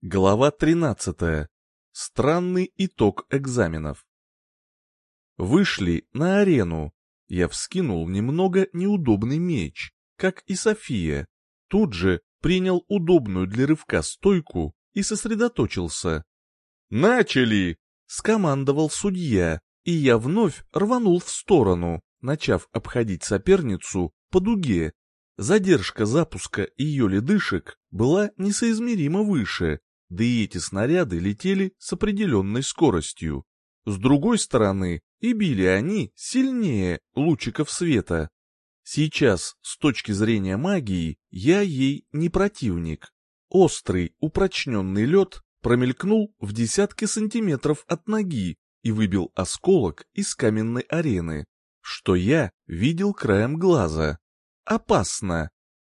Глава 13. Странный итог экзаменов. Вышли на арену. Я вскинул немного неудобный меч, как и София. Тут же принял удобную для рывка стойку и сосредоточился. «Начали!» — скомандовал судья, и я вновь рванул в сторону, начав обходить соперницу по дуге. Задержка запуска ее ледышек была несоизмеримо выше, да и эти снаряды летели с определенной скоростью. С другой стороны, и били они сильнее лучиков света. Сейчас, с точки зрения магии, я ей не противник. Острый, упрочненный лед промелькнул в десятки сантиметров от ноги и выбил осколок из каменной арены, что я видел краем глаза. Опасно.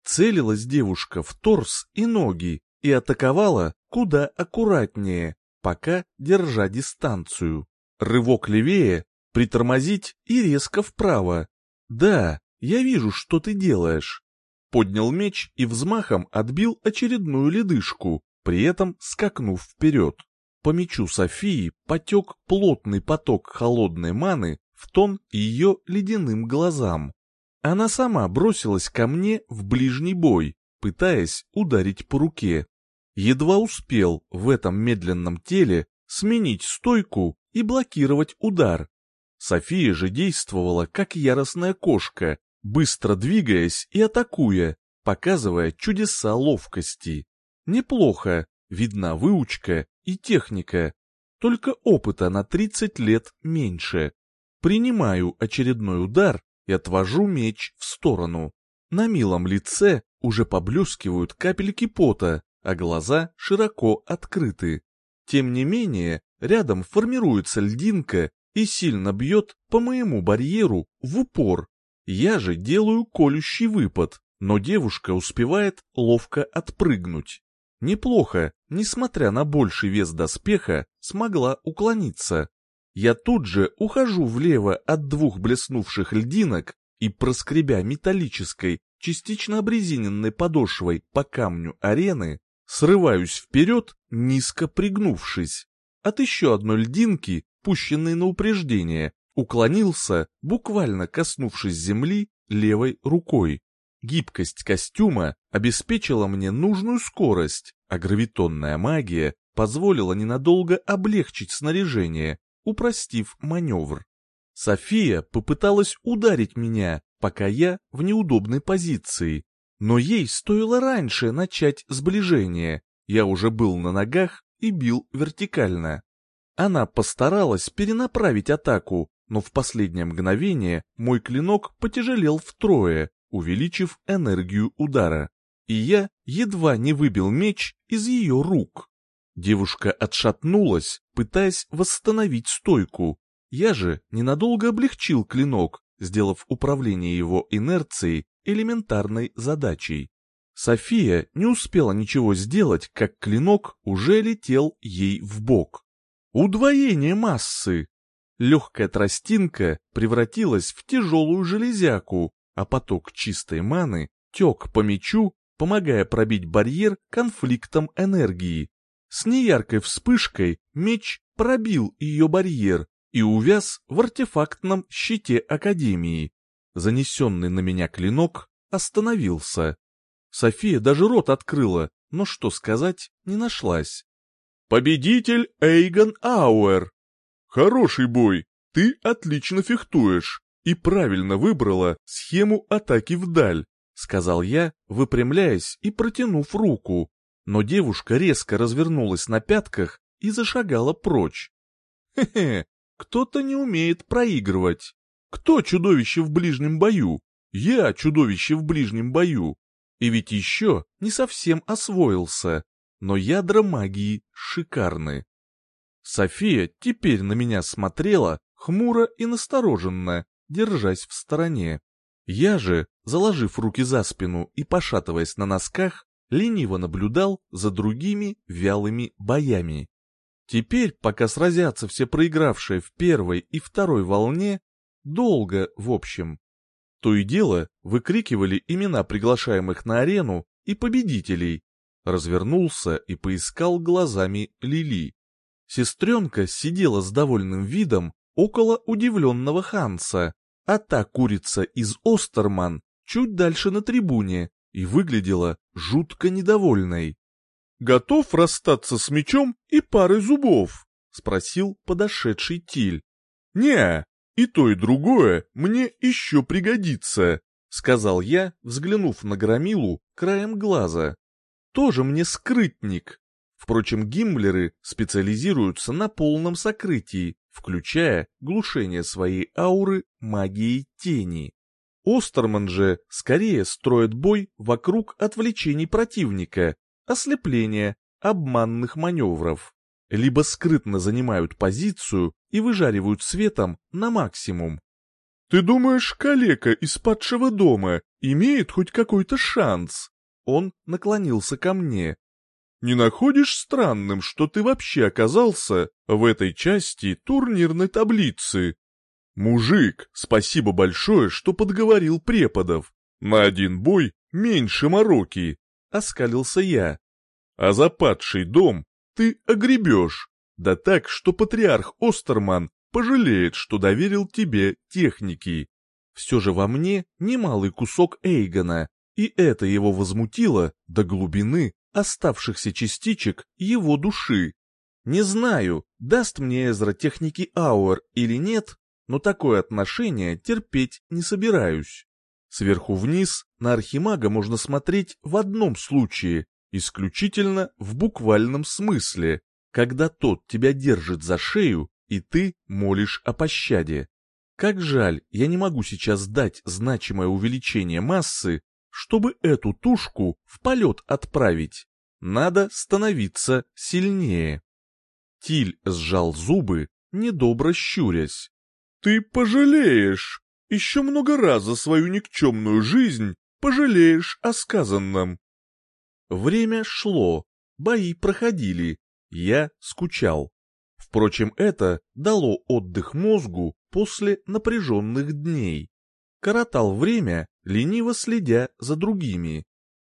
Целилась девушка в торс и ноги и атаковала куда аккуратнее, пока держа дистанцию. Рывок левее, притормозить и резко вправо. Да, я вижу, что ты делаешь. Поднял меч и взмахом отбил очередную ледышку, при этом скакнув вперед. По мечу Софии потек плотный поток холодной маны в тон ее ледяным глазам. Она сама бросилась ко мне в ближний бой, пытаясь ударить по руке едва успел в этом медленном теле сменить стойку и блокировать удар. София же действовала как яростная кошка, быстро двигаясь и атакуя, показывая чудеса ловкости. Неплохо, видна выучка и техника, только опыта на 30 лет меньше. Принимаю очередной удар и отвожу меч в сторону. На милом лице уже поблескивают капельки пота, а глаза широко открыты. Тем не менее, рядом формируется льдинка и сильно бьет по моему барьеру в упор. Я же делаю колющий выпад, но девушка успевает ловко отпрыгнуть. Неплохо, несмотря на больший вес доспеха, смогла уклониться. Я тут же ухожу влево от двух блеснувших льдинок и, проскребя металлической, частично обрезиненной подошвой по камню арены, Срываюсь вперед, низко пригнувшись. От еще одной льдинки, пущенной на упреждение, уклонился, буквально коснувшись земли левой рукой. Гибкость костюма обеспечила мне нужную скорость, а гравитонная магия позволила ненадолго облегчить снаряжение, упростив маневр. София попыталась ударить меня, пока я в неудобной позиции, но ей стоило раньше начать сближение. Я уже был на ногах и бил вертикально. Она постаралась перенаправить атаку, но в последнее мгновение мой клинок потяжелел втрое, увеличив энергию удара. И я едва не выбил меч из ее рук. Девушка отшатнулась, пытаясь восстановить стойку. Я же ненадолго облегчил клинок, сделав управление его инерцией элементарной задачей. София не успела ничего сделать, как клинок уже летел ей в бок. Удвоение массы! Легкая тростинка превратилась в тяжелую железяку, а поток чистой маны тек по мечу, помогая пробить барьер конфликтом энергии. С неяркой вспышкой меч пробил ее барьер и увяз в артефактном щите Академии, Занесенный на меня клинок остановился. София даже рот открыла, но что сказать не нашлась. «Победитель Эйгон Ауэр!» «Хороший бой, ты отлично фехтуешь и правильно выбрала схему атаки вдаль», сказал я, выпрямляясь и протянув руку. Но девушка резко развернулась на пятках и зашагала прочь. «Хе-хе, кто-то не умеет проигрывать». Кто чудовище в ближнем бою? Я чудовище в ближнем бою. И ведь еще не совсем освоился, но ядра магии шикарны. София теперь на меня смотрела хмуро и настороженно, держась в стороне. Я же, заложив руки за спину и пошатываясь на носках, лениво наблюдал за другими вялыми боями. Теперь, пока сразятся все проигравшие в первой и второй волне, Долго, в общем. То и дело выкрикивали имена приглашаемых на арену и победителей. развернулся и поискал глазами Лили. Сестренка сидела с довольным видом около удивленного Ханса, а та курица из Остерман чуть дальше на трибуне и выглядела жутко недовольной. «Готов расстаться с мечом и парой зубов?» — спросил подошедший Тиль. «Не, и то, и другое мне еще пригодится», — сказал я, взглянув на Громилу краем глаза. «Тоже мне скрытник». Впрочем, гиммлеры специализируются на полном сокрытии, включая глушение своей ауры магией тени. Остерман же скорее строит бой вокруг отвлечений противника, ослепления, обманных маневров. Либо скрытно занимают позицию и выжаривают светом на максимум. «Ты думаешь, калека из падшего дома имеет хоть какой-то шанс?» Он наклонился ко мне. «Не находишь странным, что ты вообще оказался в этой части турнирной таблицы?» «Мужик, спасибо большое, что подговорил преподов. На один бой меньше мороки», — оскалился я. «А за падший дом ты огребешь, да так, что патриарх Остерман пожалеет, что доверил тебе техники. Все же во мне немалый кусок Эйгона, и это его возмутило до глубины оставшихся частичек его души. Не знаю, даст мне Эзра техники Ауэр или нет, но такое отношение терпеть не собираюсь. Сверху вниз на Архимага можно смотреть в одном случае, исключительно в буквальном смысле, когда тот тебя держит за шею, и ты молишь о пощаде. Как жаль, я не могу сейчас дать значимое увеличение массы, чтобы эту тушку в полет отправить. Надо становиться сильнее. Тиль сжал зубы, недобро щурясь. Ты пожалеешь. Еще много раз за свою никчемную жизнь пожалеешь о сказанном. Время шло, бои проходили, я скучал. Впрочем, это дало отдых мозгу после напряженных дней. Коротал время, лениво следя за другими.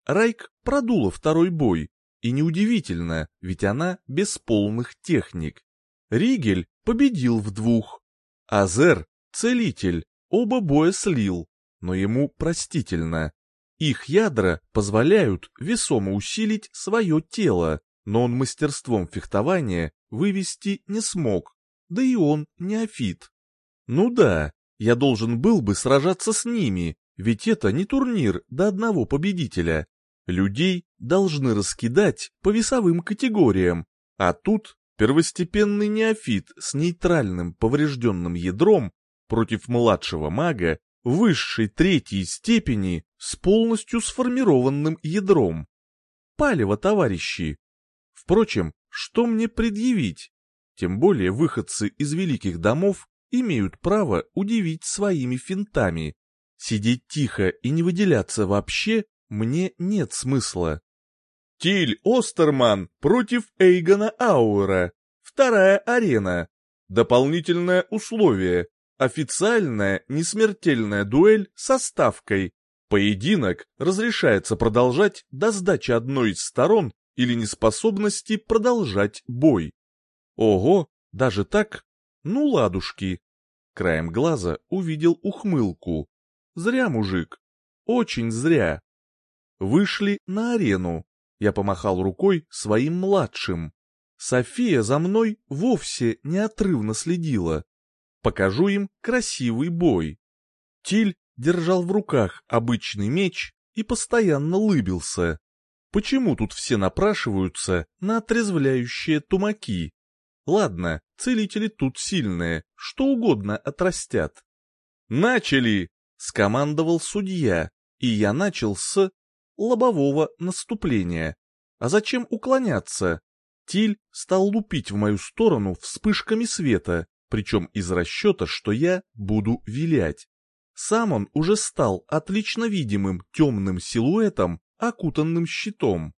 Райк продула второй бой, и неудивительно, ведь она без полных техник. Ригель победил в двух, Азер — целитель, оба боя слил, но ему простительно. Их ядра позволяют весомо усилить свое тело, но он мастерством фехтования вывести не смог, да и он неофит. Ну да, я должен был бы сражаться с ними, ведь это не турнир до одного победителя. Людей должны раскидать по весовым категориям, а тут Первостепенный неофит с нейтральным поврежденным ядром против младшего мага высшей третьей степени с полностью сформированным ядром. Палево, товарищи. Впрочем, что мне предъявить? Тем более выходцы из великих домов имеют право удивить своими финтами. Сидеть тихо и не выделяться вообще мне нет смысла. Тиль Остерман против Эйгона Ауэра. Вторая арена. Дополнительное условие. Официальная несмертельная дуэль со ставкой. Поединок разрешается продолжать до сдачи одной из сторон или неспособности продолжать бой. Ого, даже так? Ну ладушки. Краем глаза увидел ухмылку. Зря, мужик. Очень зря. Вышли на арену. Я помахал рукой своим младшим. София за мной вовсе неотрывно следила. Покажу им красивый бой. Тиль держал в руках обычный меч и постоянно лыбился. Почему тут все напрашиваются на отрезвляющие тумаки? Ладно, целители тут сильные, что угодно отрастят. «Начали!» — скомандовал судья, и я начал с лобового наступления. А зачем уклоняться? Тиль стал лупить в мою сторону вспышками света, причем из расчета, что я буду вилять. Сам он уже стал отлично видимым темным силуэтом, окутанным щитом.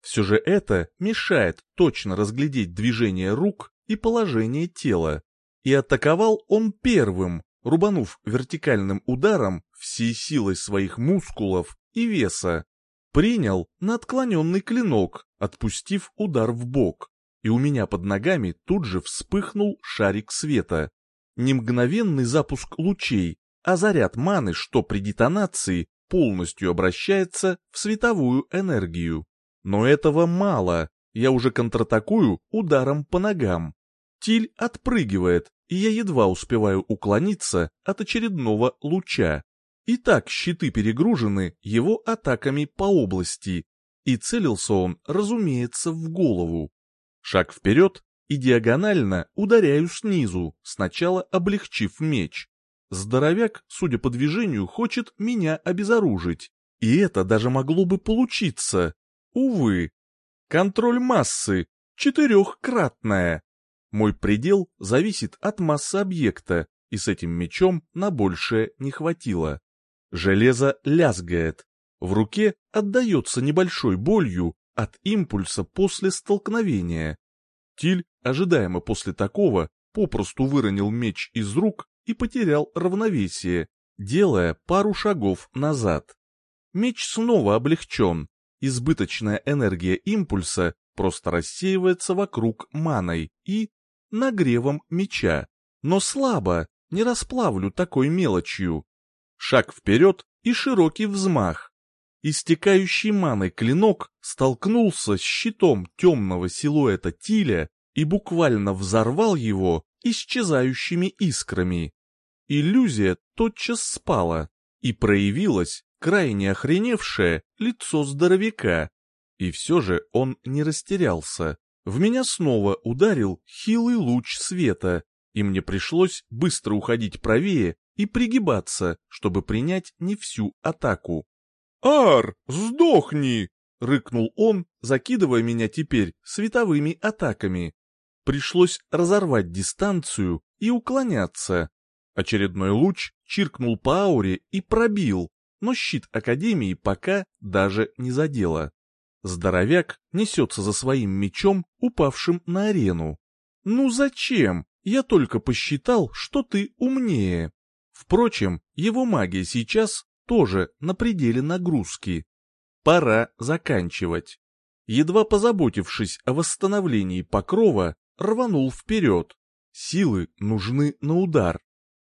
Все же это мешает точно разглядеть движение рук и положение тела. И атаковал он первым, рубанув вертикальным ударом всей силой своих мускулов и веса. Принял на отклоненный клинок, отпустив удар в бок, и у меня под ногами тут же вспыхнул шарик света. Не мгновенный запуск лучей, а заряд маны, что при детонации полностью обращается в световую энергию. Но этого мало, я уже контратакую ударом по ногам. Тиль отпрыгивает, и я едва успеваю уклониться от очередного луча. Итак, щиты перегружены его атаками по области, и целился он, разумеется, в голову. Шаг вперед, и диагонально ударяю снизу, сначала облегчив меч. Здоровяк, судя по движению, хочет меня обезоружить. И это даже могло бы получиться. Увы. Контроль массы. Четырехкратная. Мой предел зависит от массы объекта, и с этим мечом на большее не хватило. Железо лязгает. В руке отдается небольшой болью от импульса после столкновения. Тиль, ожидаемо после такого, попросту выронил меч из рук и потерял равновесие, делая пару шагов назад. Меч снова облегчен, избыточная энергия импульса просто рассеивается вокруг маной и нагревом меча. Но слабо, не расплавлю такой мелочью. Шаг вперед и широкий взмах. Истекающий маной клинок столкнулся с щитом темного силуэта Тиля и буквально взорвал его исчезающими искрами. Иллюзия тотчас спала, и проявилось крайне охреневшее лицо здоровяка. И все же он не растерялся. В меня снова ударил хилый луч света, и мне пришлось быстро уходить правее и пригибаться, чтобы принять не всю атаку. «Ар, сдохни!» — рыкнул он, закидывая меня теперь световыми атаками. Пришлось разорвать дистанцию и уклоняться. Очередной луч чиркнул по ауре и пробил, но щит Академии пока даже не задело. Здоровяк несется за своим мечом, упавшим на арену. «Ну зачем? Я только посчитал, что ты умнее». Впрочем, его магия сейчас тоже на пределе нагрузки. Пора заканчивать. Едва позаботившись о восстановлении покрова, рванул вперед. Силы нужны на удар.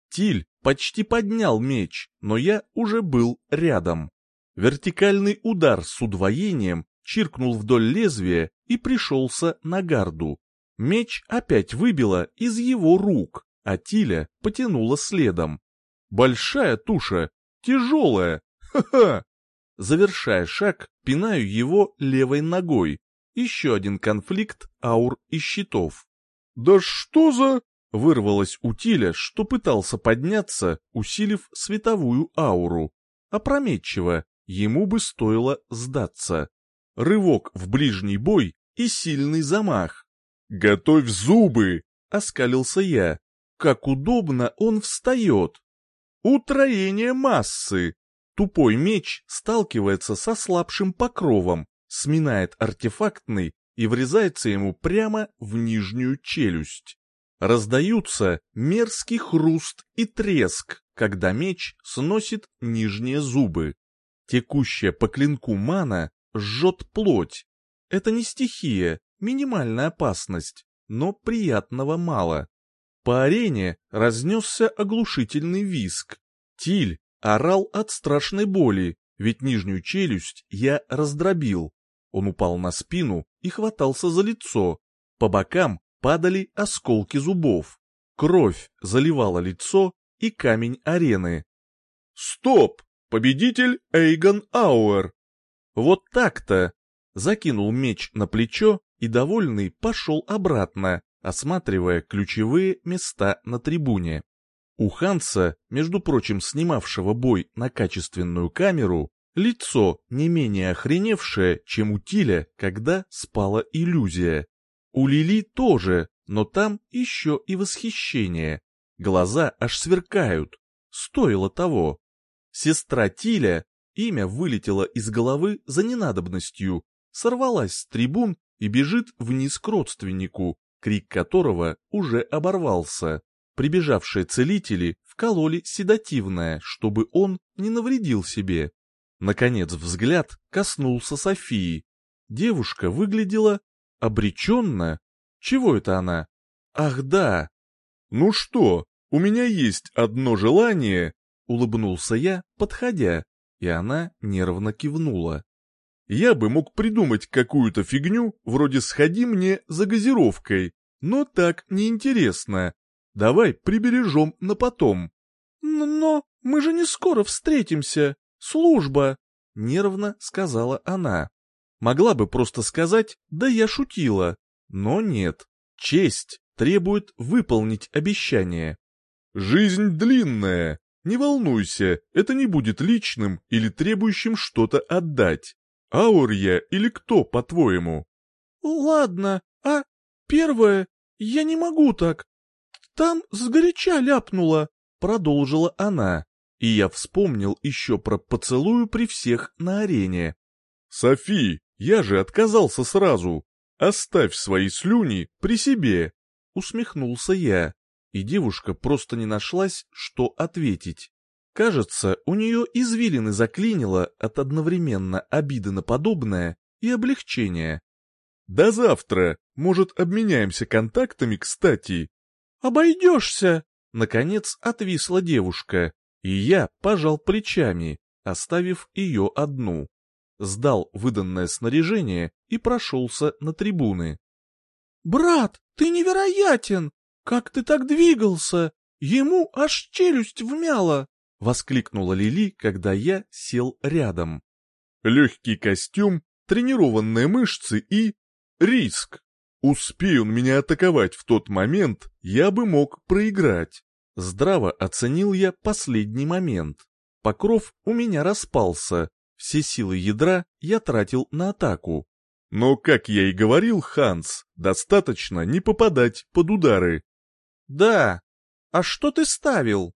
Тиль почти поднял меч, но я уже был рядом. Вертикальный удар с удвоением чиркнул вдоль лезвия и пришелся на гарду. Меч опять выбило из его рук, а Тиля потянула следом. Большая туша, тяжелая, ха-ха! Завершая шаг, пинаю его левой ногой. Еще один конфликт аур и щитов. «Да что за...» — вырвалось у Тиля, что пытался подняться, усилив световую ауру. Опрометчиво, ему бы стоило сдаться. Рывок в ближний бой и сильный замах. «Готовь зубы!» — оскалился я. Как удобно он встает. Утроение массы. Тупой меч сталкивается со слабшим покровом, сминает артефактный и врезается ему прямо в нижнюю челюсть. Раздаются мерзкий хруст и треск, когда меч сносит нижние зубы. Текущая по клинку мана жжет плоть. Это не стихия, минимальная опасность, но приятного мало. По арене разнесся оглушительный виск. Тиль орал от страшной боли, ведь нижнюю челюсть я раздробил. Он упал на спину и хватался за лицо. По бокам падали осколки зубов. Кровь заливала лицо и камень арены. «Стоп! Победитель Эйгон Ауэр!» Вот так-то! Закинул меч на плечо и, довольный, пошел обратно, осматривая ключевые места на трибуне. У Ханса, между прочим, снимавшего бой на качественную камеру, лицо не менее охреневшее, чем у Тиля, когда спала иллюзия. У Лили тоже, но там еще и восхищение. Глаза аж сверкают. Стоило того. Сестра Тиля, имя вылетело из головы за ненадобностью, сорвалась с трибун и бежит вниз к родственнику, крик которого уже оборвался. Прибежавшие целители вкололи седативное, чтобы он не навредил себе. Наконец взгляд коснулся Софии. Девушка выглядела обреченно. Чего это она? Ах да. Ну что, у меня есть одно желание, улыбнулся я, подходя, и она нервно кивнула. Я бы мог придумать какую-то фигню, вроде «сходи мне за газировкой», но так неинтересно. Давай прибережем на потом. Но мы же не скоро встретимся. Служба, нервно сказала она. Могла бы просто сказать «да я шутила», но нет. Честь требует выполнить обещание. «Жизнь длинная. Не волнуйся, это не будет личным или требующим что-то отдать. Аур я или кто, по-твоему?» «Ладно, а первое, я не могу так. Там сгоряча ляпнула», — продолжила она. И я вспомнил еще про поцелую при всех на арене. «Софи, я же отказался сразу. Оставь свои слюни при себе», — усмехнулся я. И девушка просто не нашлась, что ответить. Кажется, у нее извилины заклинило от одновременно обиды на подобное и облегчения. «До завтра! Может, обменяемся контактами, кстати?» «Обойдешься!» Наконец отвисла девушка, и я пожал плечами, оставив ее одну. Сдал выданное снаряжение и прошелся на трибуны. «Брат, ты невероятен! Как ты так двигался? Ему аж челюсть вмяла!» — воскликнула Лили, когда я сел рядом. «Легкий костюм, тренированные мышцы и... риск!» Успей он меня атаковать в тот момент, я бы мог проиграть. Здраво оценил я последний момент. Покров у меня распался, все силы ядра я тратил на атаку. Но, как я и говорил, Ханс, достаточно не попадать под удары. Да. А что ты ставил?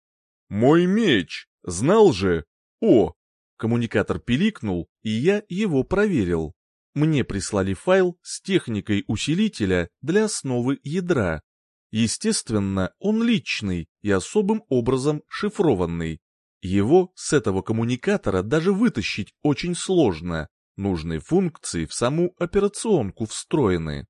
Мой меч. Знал же. О! Коммуникатор пиликнул, и я его проверил. Мне прислали файл с техникой усилителя для основы ядра. Естественно, он личный и особым образом шифрованный. Его с этого коммуникатора даже вытащить очень сложно. Нужные функции в саму операционку встроены.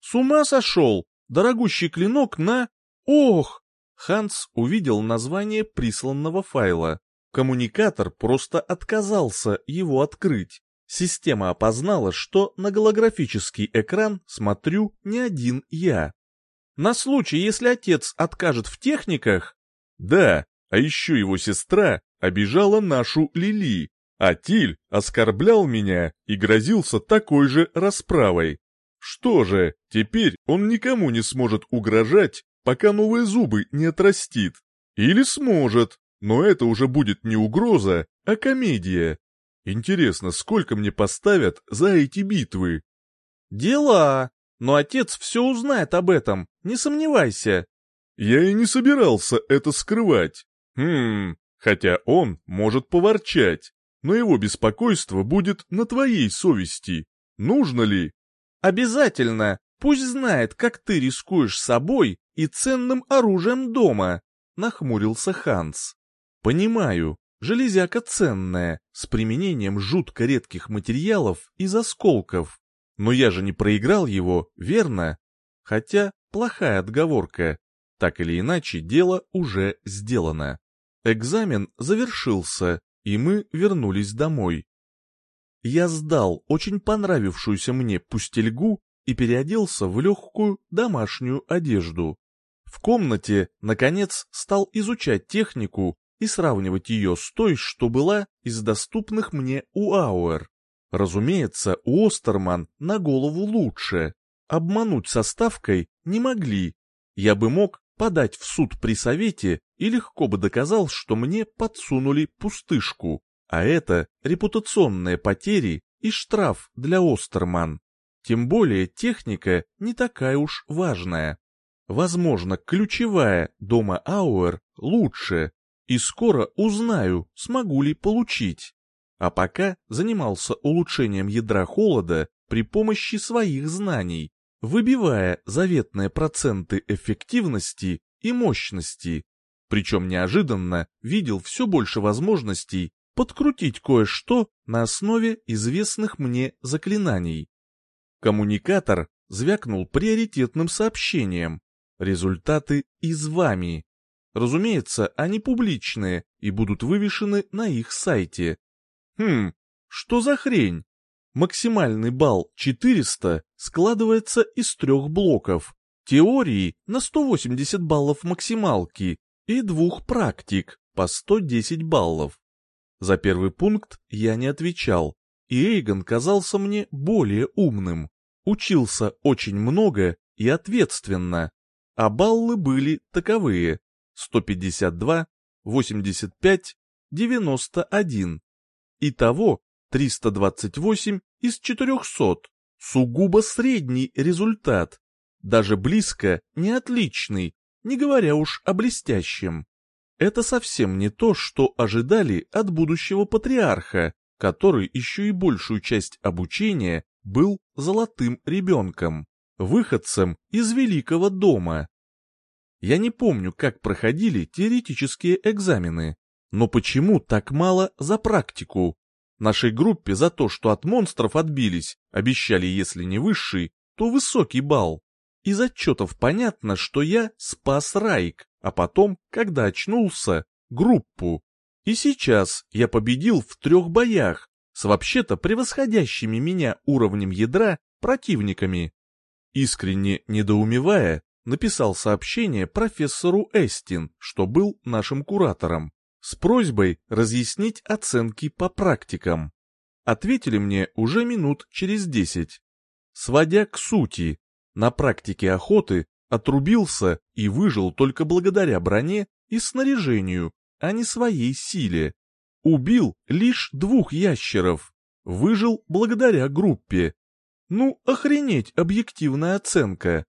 С ума сошел! Дорогущий клинок на... Ох! Ханс увидел название присланного файла. Коммуникатор просто отказался его открыть. Система опознала, что на голографический экран смотрю не один я. На случай, если отец откажет в техниках... Да, а еще его сестра обижала нашу Лили, а Тиль оскорблял меня и грозился такой же расправой. Что же, теперь он никому не сможет угрожать, пока новые зубы не отрастит. Или сможет, но это уже будет не угроза, а комедия. Интересно, сколько мне поставят за эти битвы? Дела. Но отец все узнает об этом, не сомневайся. Я и не собирался это скрывать. Хм, хотя он может поворчать, но его беспокойство будет на твоей совести. Нужно ли? Обязательно. Пусть знает, как ты рискуешь собой и ценным оружием дома, нахмурился Ханс. Понимаю, Железяка ценная, с применением жутко редких материалов из осколков. Но я же не проиграл его, верно? Хотя, плохая отговорка. Так или иначе, дело уже сделано. Экзамен завершился, и мы вернулись домой. Я сдал очень понравившуюся мне пустельгу и переоделся в легкую домашнюю одежду. В комнате, наконец, стал изучать технику и сравнивать ее с той, что была из доступных мне у Ауэр. Разумеется, у Остерман на голову лучше. Обмануть составкой не могли. Я бы мог подать в суд при совете и легко бы доказал, что мне подсунули пустышку. А это репутационные потери и штраф для Остерман. Тем более техника не такая уж важная. Возможно, ключевая дома Ауэр лучше, и скоро узнаю, смогу ли получить. А пока занимался улучшением ядра холода при помощи своих знаний, выбивая заветные проценты эффективности и мощности. Причем неожиданно видел все больше возможностей подкрутить кое-что на основе известных мне заклинаний. Коммуникатор звякнул приоритетным сообщением. Результаты из вами. Разумеется, они публичные и будут вывешены на их сайте. Хм, что за хрень? Максимальный балл 400 складывается из трех блоков. Теории на 180 баллов максималки и двух практик по 110 баллов. За первый пункт я не отвечал, и Эйгон казался мне более умным. Учился очень много и ответственно, а баллы были таковые 152, 85, 91. Итого 328 из 400. Сугубо средний результат. Даже близко не отличный, не говоря уж о блестящем. Это совсем не то, что ожидали от будущего патриарха, который еще и большую часть обучения был золотым ребенком, выходцем из великого дома. Я не помню, как проходили теоретические экзамены, но почему так мало за практику? Нашей группе за то, что от монстров отбились, обещали, если не высший, то высокий балл. Из отчетов понятно, что я спас Райк, а потом, когда очнулся, группу. И сейчас я победил в трех боях с вообще-то превосходящими меня уровнем ядра противниками. Искренне недоумевая, написал сообщение профессору Эстин, что был нашим куратором, с просьбой разъяснить оценки по практикам. Ответили мне уже минут через десять. Сводя к сути, на практике охоты отрубился и выжил только благодаря броне и снаряжению, а не своей силе. Убил лишь двух ящеров, выжил благодаря группе. Ну, охренеть объективная оценка.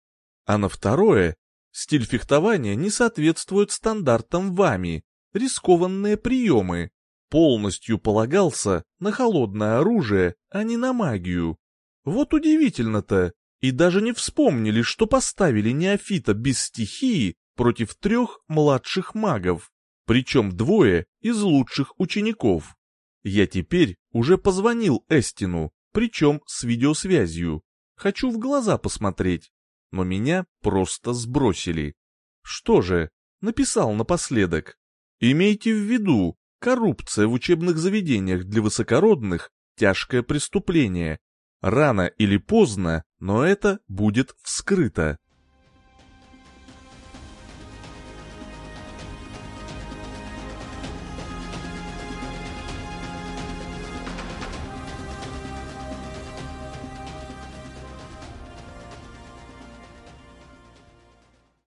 А на второе, стиль фехтования не соответствует стандартам вами, рискованные приемы. Полностью полагался на холодное оружие, а не на магию. Вот удивительно-то, и даже не вспомнили, что поставили неофита без стихии против трех младших магов, причем двое из лучших учеников. Я теперь уже позвонил Эстину, причем с видеосвязью. Хочу в глаза посмотреть, но меня просто сбросили. Что же, написал напоследок. Имейте в виду, коррупция в учебных заведениях для высокородных – тяжкое преступление, Рано или поздно, но это будет вскрыто.